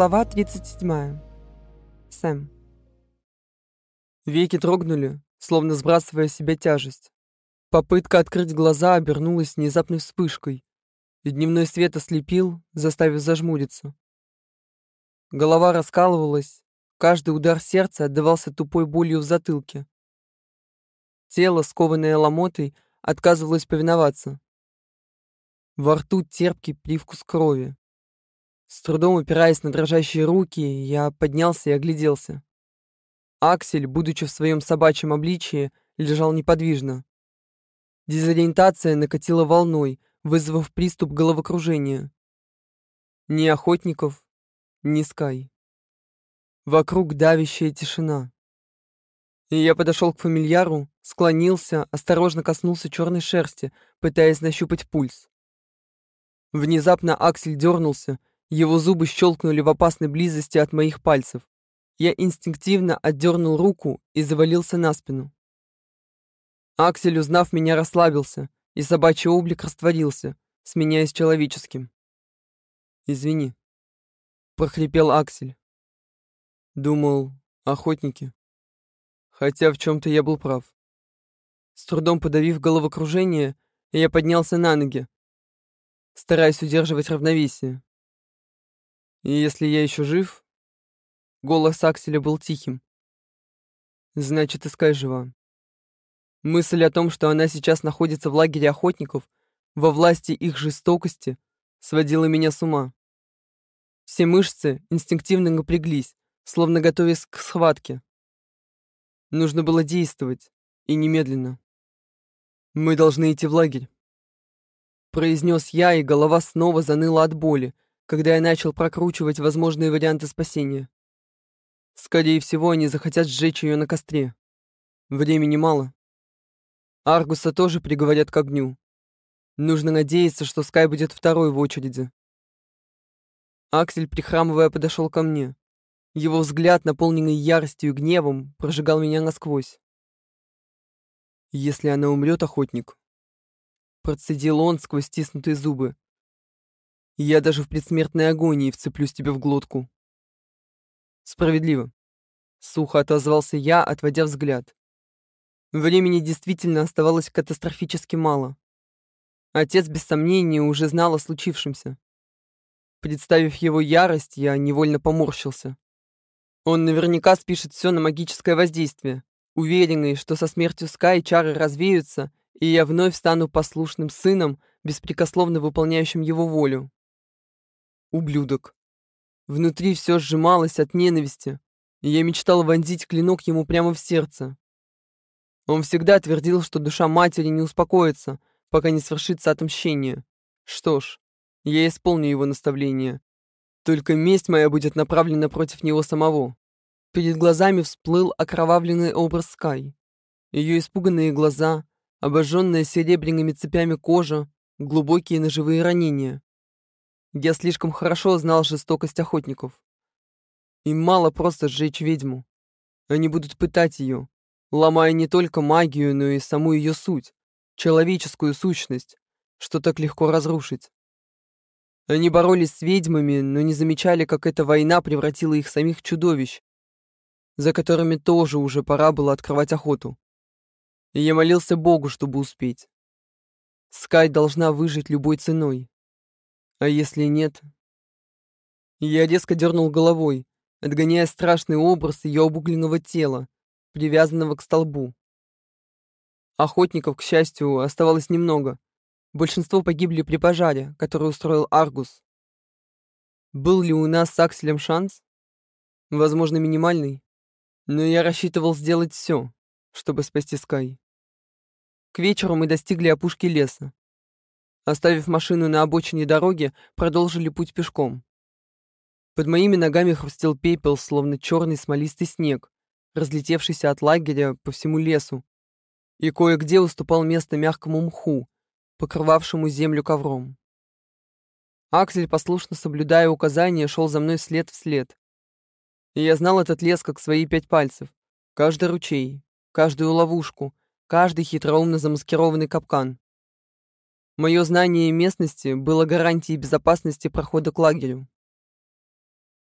Глава 37. Сэм. Веки дрогнули, словно сбрасывая с себя тяжесть. Попытка открыть глаза обернулась внезапной вспышкой, и дневной свет ослепил, заставив зажмуриться. Голова раскалывалась, каждый удар сердца отдавался тупой болью в затылке. Тело, скованное ломотой, отказывалось повиноваться. Во рту терпкий привкус крови. С трудом опираясь на дрожащие руки, я поднялся и огляделся. Аксель, будучи в своем собачьем обличии, лежал неподвижно. Дезориентация накатила волной, вызвав приступ головокружения. Ни охотников, ни скай. Вокруг давящая тишина. И я подошел к фамильяру, склонился, осторожно коснулся черной шерсти, пытаясь нащупать пульс. Внезапно Аксель дернулся, его зубы щелкнули в опасной близости от моих пальцев. Я инстинктивно отдернул руку и завалился на спину. Аксель, узнав меня, расслабился, и собачий облик растворился, сменяясь человеческим. «Извини», — прохрипел Аксель. Думал, охотники. Хотя в чем-то я был прав. С трудом подавив головокружение, я поднялся на ноги, стараясь удерживать равновесие. И если я еще жив... Голос Акселя был тихим. Значит, Искай жива. Мысль о том, что она сейчас находится в лагере охотников, во власти их жестокости, сводила меня с ума. Все мышцы инстинктивно напряглись, словно готовясь к схватке. Нужно было действовать, и немедленно. «Мы должны идти в лагерь», — произнес я, и голова снова заныла от боли, когда я начал прокручивать возможные варианты спасения. Скорее всего, они захотят сжечь ее на костре. Времени мало. Аргуса тоже приговорят к огню. Нужно надеяться, что Скай будет второй в очереди. Аксель, прихрамывая, подошел ко мне. Его взгляд, наполненный яростью и гневом, прожигал меня насквозь. «Если она умрет, охотник», — процедил он сквозь стиснутые зубы, я даже в предсмертной агонии вцеплюсь тебе в глотку. Справедливо. Сухо отозвался я, отводя взгляд. Времени действительно оставалось катастрофически мало. Отец, без сомнения, уже знал о случившемся. Представив его ярость, я невольно поморщился. Он наверняка спишет все на магическое воздействие, уверенный, что со смертью Скай чары развеются, и я вновь стану послушным сыном, беспрекословно выполняющим его волю. Ублюдок. Внутри все сжималось от ненависти, и я мечтал вонзить клинок ему прямо в сердце. Он всегда твердил, что душа матери не успокоится, пока не свершится отмщение. Что ж, я исполню его наставление. Только месть моя будет направлена против него самого. Перед глазами всплыл окровавленный образ Скай. Ее испуганные глаза, обожженная серебряными цепями кожа, глубокие ножевые ранения. Я слишком хорошо знал жестокость охотников. Им мало просто сжечь ведьму. Они будут пытать ее, ломая не только магию, но и саму ее суть, человеческую сущность, что так легко разрушить. Они боролись с ведьмами, но не замечали, как эта война превратила их самих в чудовищ, за которыми тоже уже пора было открывать охоту. И я молился Богу, чтобы успеть. Скай должна выжить любой ценой. А если нет? Я резко дернул головой, отгоняя страшный образ ее обугленного тела, привязанного к столбу. Охотников, к счастью, оставалось немного. Большинство погибли при пожаре, который устроил Аргус. Был ли у нас с Акселем шанс? Возможно, минимальный. Но я рассчитывал сделать все, чтобы спасти Скай. К вечеру мы достигли опушки леса. Оставив машину на обочине дороги, продолжили путь пешком. Под моими ногами хрустел пепел, словно черный смолистый снег, разлетевшийся от лагеря по всему лесу, и кое-где уступал место мягкому мху, покрывавшему землю ковром. Аксель, послушно соблюдая указания, шел за мной след в след. И я знал этот лес как свои пять пальцев. Каждый ручей, каждую ловушку, каждый хитроумно замаскированный капкан. Мое знание местности было гарантией безопасности прохода к лагерю.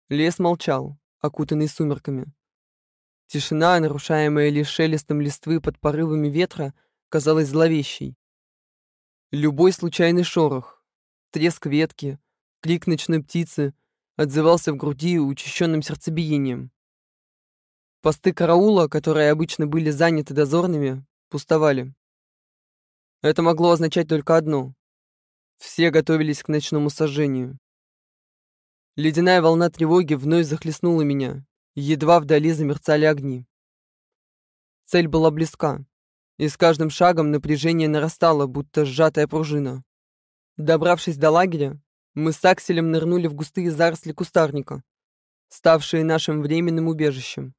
Лес молчал, окутанный сумерками. Тишина, нарушаемая лишь шелестом листвы под порывами ветра, казалась зловещей. Любой случайный шорох, треск ветки, крик ночной птицы отзывался в груди учащенным сердцебиением. Посты караула, которые обычно были заняты дозорными, пустовали. Это могло означать только одно. Все готовились к ночному сожжению. Ледяная волна тревоги вновь захлестнула меня, едва вдали замерцали огни. Цель была близка, и с каждым шагом напряжение нарастало, будто сжатая пружина. Добравшись до лагеря, мы с Акселем нырнули в густые заросли кустарника, ставшие нашим временным убежищем.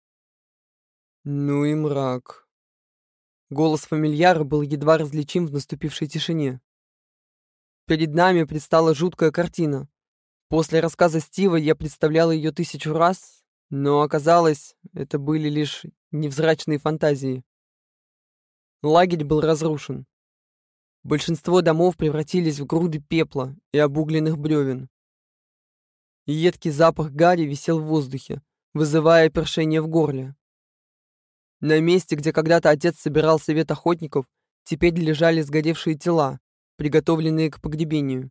Ну и мрак. Голос фамильяра был едва различим в наступившей тишине. Перед нами предстала жуткая картина. После рассказа Стива я представлял ее тысячу раз, но оказалось, это были лишь невзрачные фантазии. Лагерь был разрушен. Большинство домов превратились в груды пепла и обугленных бревен. Едкий запах гари висел в воздухе, вызывая першение в горле. На месте, где когда-то отец собирал совет охотников, теперь лежали сгоревшие тела, приготовленные к погребению.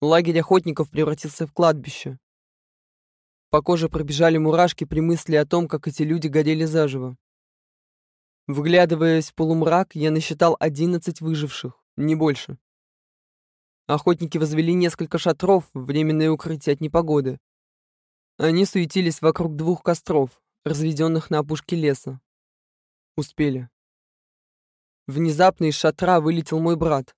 Лагерь охотников превратился в кладбище. По коже пробежали мурашки при мысли о том, как эти люди горели заживо. Вглядываясь в полумрак, я насчитал одиннадцать выживших, не больше. Охотники возвели несколько шатров, временное укрытие от непогоды. Они суетились вокруг двух костров, разведенных на опушке леса. Успели. Внезапно из шатра вылетел мой брат.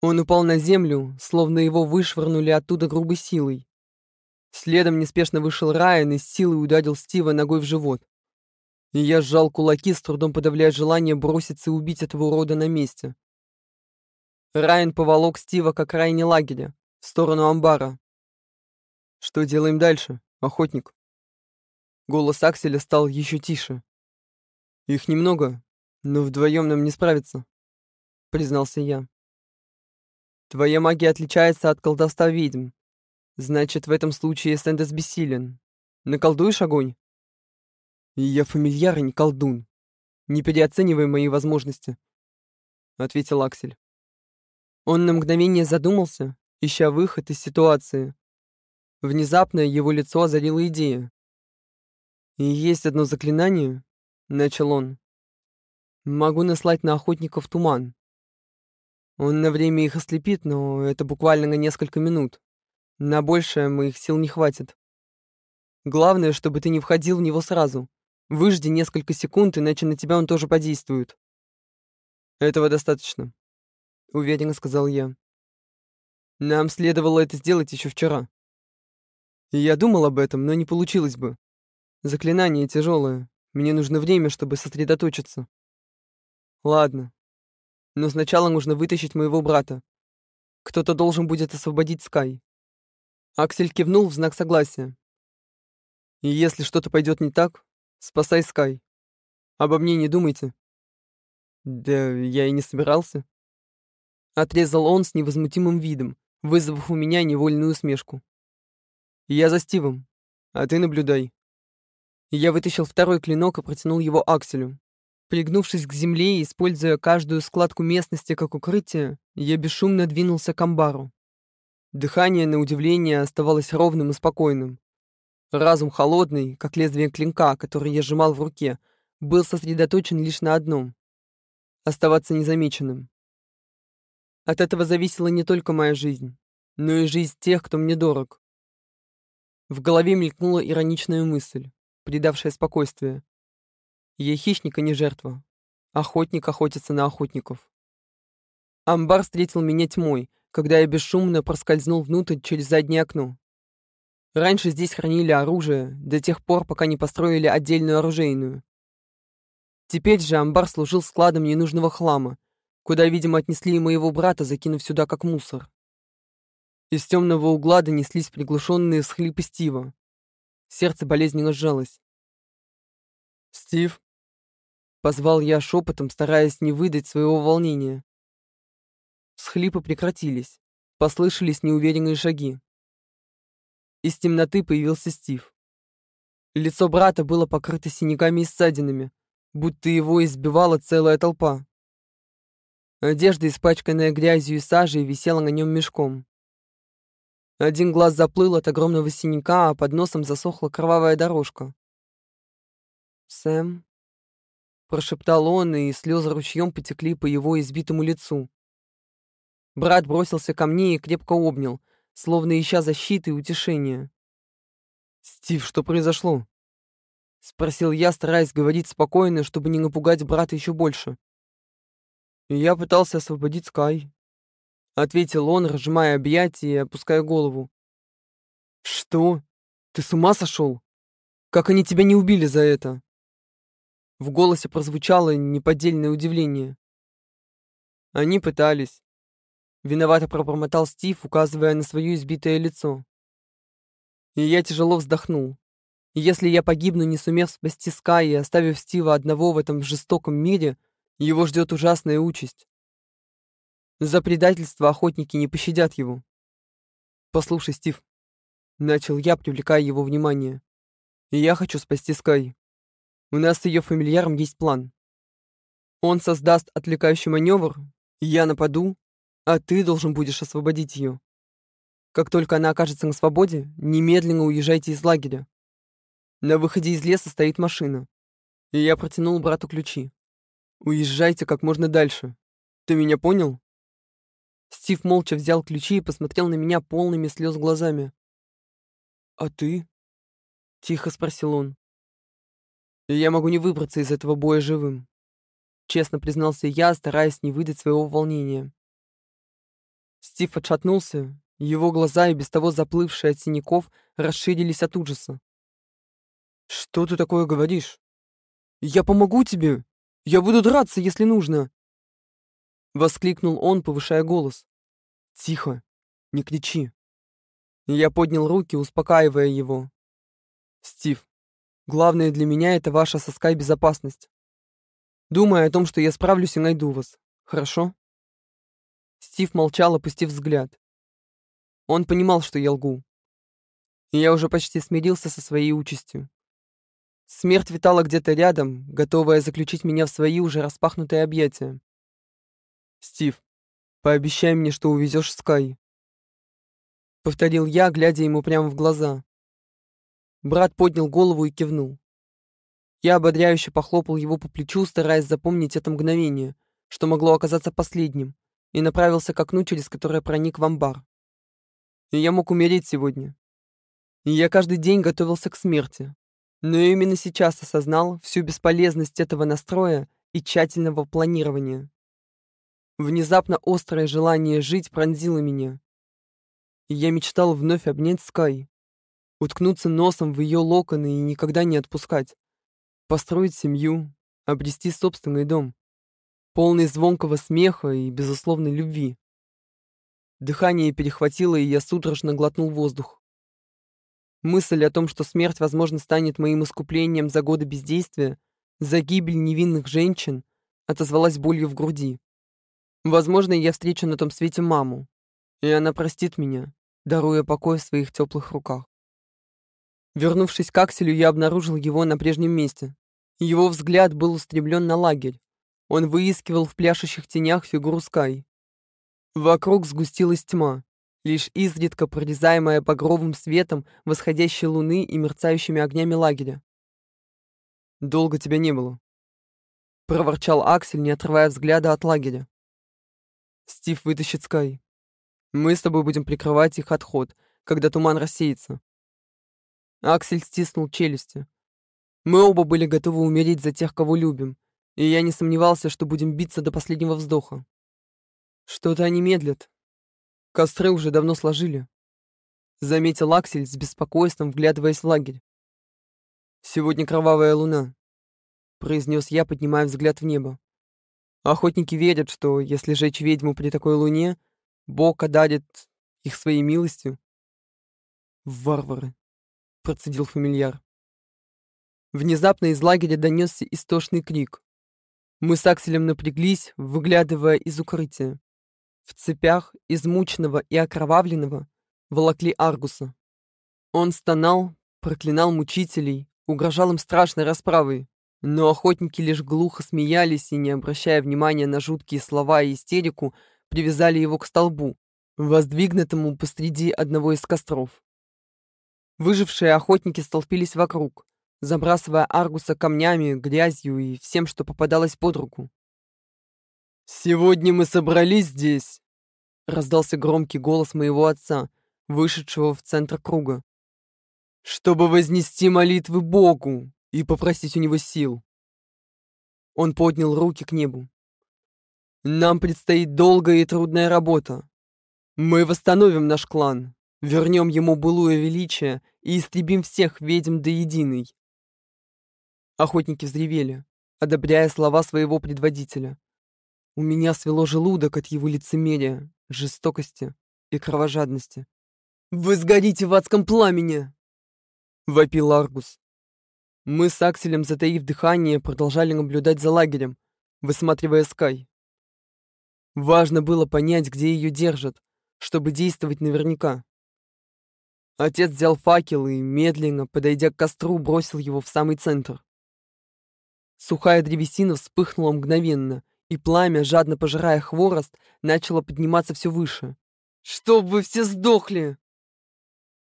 Он упал на землю, словно его вышвырнули оттуда грубой силой. Следом неспешно вышел Райан и с силой ударил Стива ногой в живот. И я сжал кулаки, с трудом подавляя желание броситься и убить этого урода на месте. Райан поволок Стива к окраине лагеря, в сторону амбара. «Что делаем дальше, охотник?» Голос Акселя стал еще тише. «Их немного, но вдвоем нам не справиться», — признался я. Твоя магия отличается от колдовства ведьм. Значит, в этом случае Сэндес бессилен. Наколдуешь огонь? Я фамильяр и не колдун. Не переоценивай мои возможности, — ответил Аксель. Он на мгновение задумался, ища выход из ситуации. Внезапно его лицо озарила идея. «И есть одно заклинание», — начал он. «Могу наслать на охотников туман. Он на время их ослепит, но это буквально на несколько минут. На большее моих сил не хватит. Главное, чтобы ты не входил в него сразу. Выжди несколько секунд, иначе на тебя он тоже подействует. Этого достаточно, уверенно сказал я. Нам следовало это сделать еще вчера. Я думал об этом, но не получилось бы. Заклинание тяжелое. Мне нужно время, чтобы сосредоточиться. Ладно, но сначала нужно вытащить моего брата. Кто-то должен будет освободить Скай. Аксель кивнул в знак согласия. И если что-то пойдет не так, спасай Скай. Обо мне не думайте. Да я и не собирался. Отрезал он с невозмутимым видом, вызвав у меня невольную усмешку. Я за Стивом, а ты наблюдай. Я вытащил второй клинок и протянул его Акселю. Пригнувшись к земле и используя каждую складку местности как укрытие, я бесшумно двинулся к амбару. Дыхание, на удивление, оставалось ровным и спокойным. Разум холодный, как лезвие клинка, который я сжимал в руке, был сосредоточен лишь на одном — оставаться незамеченным. От этого зависела не только моя жизнь, но и жизнь тех, кто мне дорог. В голове мелькнула ироничная мысль, придавшая спокойствие. Я хищник, а не жертва. Охотник охотится на охотников. Амбар встретил меня тьмой, когда я бесшумно проскользнул внутрь через заднее окно. Раньше здесь хранили оружие, до тех пор, пока не построили отдельную оружейную. Теперь же амбар служил складом ненужного хлама, куда, видимо, отнесли и моего брата, закинув сюда как мусор. Из темного угла донеслись приглушенные схлипы Стива. Сердце болезненно сжалось. «Стив?» Позвал я шепотом, стараясь не выдать своего волнения. Схлипы прекратились. Послышались неуверенные шаги. Из темноты появился Стив. Лицо брата было покрыто синяками и ссадинами, будто его избивала целая толпа. Одежда, испачканная грязью и сажей, висела на нем мешком. Один глаз заплыл от огромного синяка, а под носом засохла кровавая дорожка. «Сэм?» — прошептал он, и слезы ручьем потекли по его избитому лицу. Брат бросился ко мне и крепко обнял, словно ища защиты и утешения. «Стив, что произошло?» — спросил я, стараясь говорить спокойно, чтобы не напугать брата еще больше. «Я пытался освободить Скай», — ответил он, разжимая объятия и опуская голову. «Что? Ты с ума сошел? Как они тебя не убили за это?» В голосе прозвучало неподдельное удивление. Они пытались. Виновато пробормотал Стив, указывая на свое избитое лицо. И я тяжело вздохнул. Если я погибну, не сумев спасти Скай и оставив Стива одного в этом жестоком мире, его ждет ужасная участь. За предательство охотники не пощадят его. «Послушай, Стив», — начал я, привлекая его внимание, — «я хочу спасти Скай. У нас с ее фамильяром есть план. Он создаст отвлекающий маневр, я нападу, а ты должен будешь освободить ее. Как только она окажется на свободе, немедленно уезжайте из лагеря. На выходе из леса стоит машина. И я протянул брату ключи. Уезжайте как можно дальше. Ты меня понял? Стив молча взял ключи и посмотрел на меня полными слез глазами. «А ты?» — тихо спросил он. Я могу не выбраться из этого боя живым. Честно признался я, стараясь не выдать своего волнения. Стив отшатнулся, его глаза, и без того заплывшие от синяков, расширились от ужаса. «Что ты такое говоришь? Я помогу тебе! Я буду драться, если нужно!» Воскликнул он, повышая голос. «Тихо, не кричи!» Я поднял руки, успокаивая его. «Стив, Главное для меня — это ваша соска и безопасность. Думай о том, что я справлюсь и найду вас. Хорошо?» Стив молчал, опустив взгляд. Он понимал, что я лгу. И я уже почти смирился со своей участью. Смерть витала где-то рядом, готовая заключить меня в свои уже распахнутые объятия. «Стив, пообещай мне, что увезешь Скай», — повторил я, глядя ему прямо в глаза. Брат поднял голову и кивнул. Я ободряюще похлопал его по плечу, стараясь запомнить это мгновение, что могло оказаться последним, и направился к окну, через которое проник в амбар. И я мог умереть сегодня. И я каждый день готовился к смерти. Но именно сейчас осознал всю бесполезность этого настроя и тщательного планирования. Внезапно острое желание жить пронзило меня. И я мечтал вновь обнять Скай, уткнуться носом в ее локоны и никогда не отпускать. Построить семью, обрести собственный дом, полный звонкого смеха и безусловной любви. Дыхание перехватило, и я судорожно глотнул воздух. Мысль о том, что смерть, возможно, станет моим искуплением за годы бездействия, за гибель невинных женщин, отозвалась болью в груди. Возможно, я встречу на том свете маму, и она простит меня, даруя покой в своих теплых руках. Вернувшись к Акселю, я обнаружил его на прежнем месте. Его взгляд был устремлен на лагерь. Он выискивал в пляшущих тенях фигуру Скай. Вокруг сгустилась тьма, лишь изредка прорезаемая багровым светом восходящей луны и мерцающими огнями лагеря. «Долго тебя не было», — проворчал Аксель, не отрывая взгляда от лагеря. «Стив вытащит Скай. Мы с тобой будем прикрывать их отход, когда туман рассеется. Аксель стиснул челюсти. Мы оба были готовы умереть за тех, кого любим, и я не сомневался, что будем биться до последнего вздоха. Что-то они медлят. Костры уже давно сложили. Заметил Аксель с беспокойством, вглядываясь в лагерь. «Сегодня кровавая луна», — произнес я, поднимая взгляд в небо. Охотники верят, что если жечь ведьму при такой луне, Бог одарит их своей милостью. Варвары процедил фамильяр. Внезапно из лагеря донесся истошный крик. Мы с Акселем напряглись, выглядывая из укрытия. В цепях, измученного и окровавленного, волокли Аргуса. Он стонал, проклинал мучителей, угрожал им страшной расправой, но охотники лишь глухо смеялись и, не обращая внимания на жуткие слова и истерику, привязали его к столбу, воздвигнутому посреди одного из костров. Выжившие охотники столпились вокруг, забрасывая Аргуса камнями, грязью и всем, что попадалось под руку. «Сегодня мы собрались здесь!» — раздался громкий голос моего отца, вышедшего в центр круга. «Чтобы вознести молитвы Богу и попросить у него сил!» Он поднял руки к небу. «Нам предстоит долгая и трудная работа. Мы восстановим наш клан, вернем ему былое величие и истребим всех ведьм до единой. Охотники взревели, одобряя слова своего предводителя. У меня свело желудок от его лицемерия, жестокости и кровожадности. «Вы сгорите в адском пламени!» — вопил Аргус. Мы с Акселем, затаив дыхание, продолжали наблюдать за лагерем, высматривая Скай. Важно было понять, где ее держат, чтобы действовать наверняка. Отец взял факел и, медленно, подойдя к костру, бросил его в самый центр. Сухая древесина вспыхнула мгновенно, и пламя, жадно пожирая хворост, начало подниматься все выше. «Чтоб вы все сдохли!»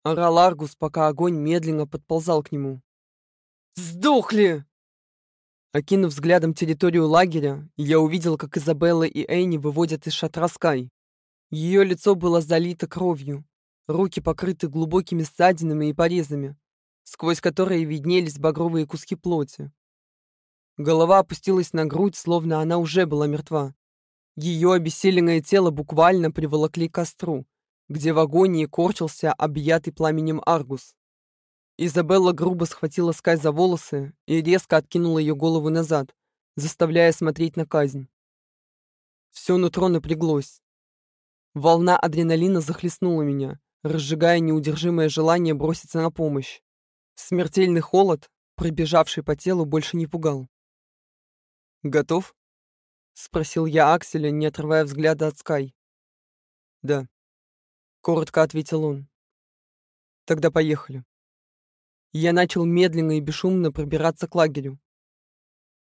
Орал Аргус, пока огонь медленно подползал к нему. «Сдохли!» Окинув взглядом территорию лагеря, я увидел, как Изабелла и Эйни выводят из шатра Скай. Ее лицо было залито кровью, руки покрыты глубокими ссадинами и порезами, сквозь которые виднелись багровые куски плоти. Голова опустилась на грудь, словно она уже была мертва. Ее обессиленное тело буквально приволокли к костру, где в агонии корчился объятый пламенем Аргус. Изабелла грубо схватила Скай за волосы и резко откинула ее голову назад, заставляя смотреть на казнь. Все нутро напряглось. Волна адреналина захлестнула меня, разжигая неудержимое желание броситься на помощь. Смертельный холод, пробежавший по телу, больше не пугал. «Готов?» — спросил я Акселя, не отрывая взгляда от Скай. «Да», — коротко ответил он. «Тогда поехали». Я начал медленно и бесшумно пробираться к лагерю.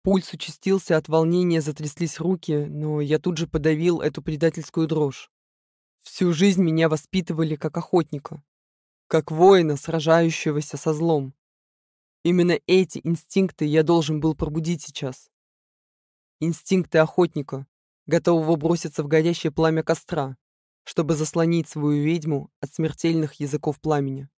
Пульс участился, от волнения затряслись руки, но я тут же подавил эту предательскую дрожь. Всю жизнь меня воспитывали как охотника, как воина, сражающегося со злом. Именно эти инстинкты я должен был пробудить сейчас. Инстинкты охотника, готового броситься в горящее пламя костра, чтобы заслонить свою ведьму от смертельных языков пламени.